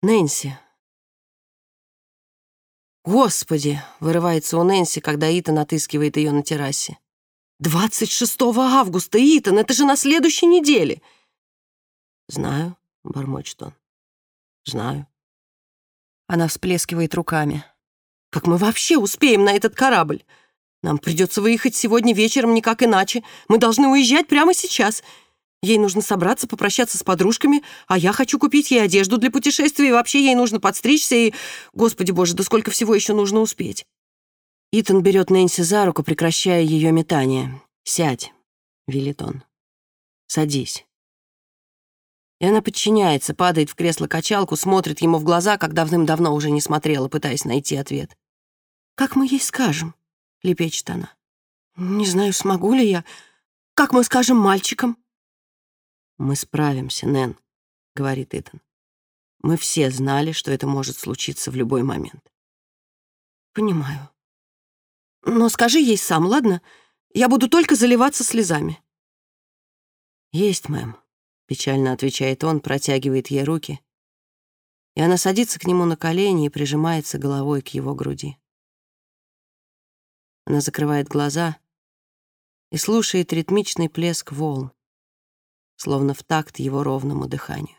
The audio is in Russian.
Нэнси. Господи, вырывается у Нэнси, когда Итан отыскивает ее на террасе. 26 августа, Итан, это же на следующей неделе. Знаю, бормочет он. Знаю. Она всплескивает руками. Как мы вообще успеем на этот корабль? Нам придется выехать сегодня вечером, никак иначе. Мы должны уезжать прямо сейчас. Ей нужно собраться, попрощаться с подружками, а я хочу купить ей одежду для путешествия, и вообще ей нужно подстричься, и... Господи боже, да сколько всего еще нужно успеть. Итан берет Нэнси за руку, прекращая ее метание. «Сядь», — велит он. «Садись». И она подчиняется, падает в кресло-качалку, смотрит ему в глаза, как давным-давно уже не смотрела, пытаясь найти ответ. «Как мы ей скажем?» — лепечет она. «Не знаю, смогу ли я. Как мы скажем мальчикам?» «Мы справимся, Нэн», — говорит Итан. «Мы все знали, что это может случиться в любой момент». «Понимаю. Но скажи ей сам, ладно? Я буду только заливаться слезами». «Есть, мэм», — печально отвечает он, протягивает ей руки, и она садится к нему на колени и прижимается головой к его груди. Она закрывает глаза и слушает ритмичный плеск волн словно в такт его ровному дыханию.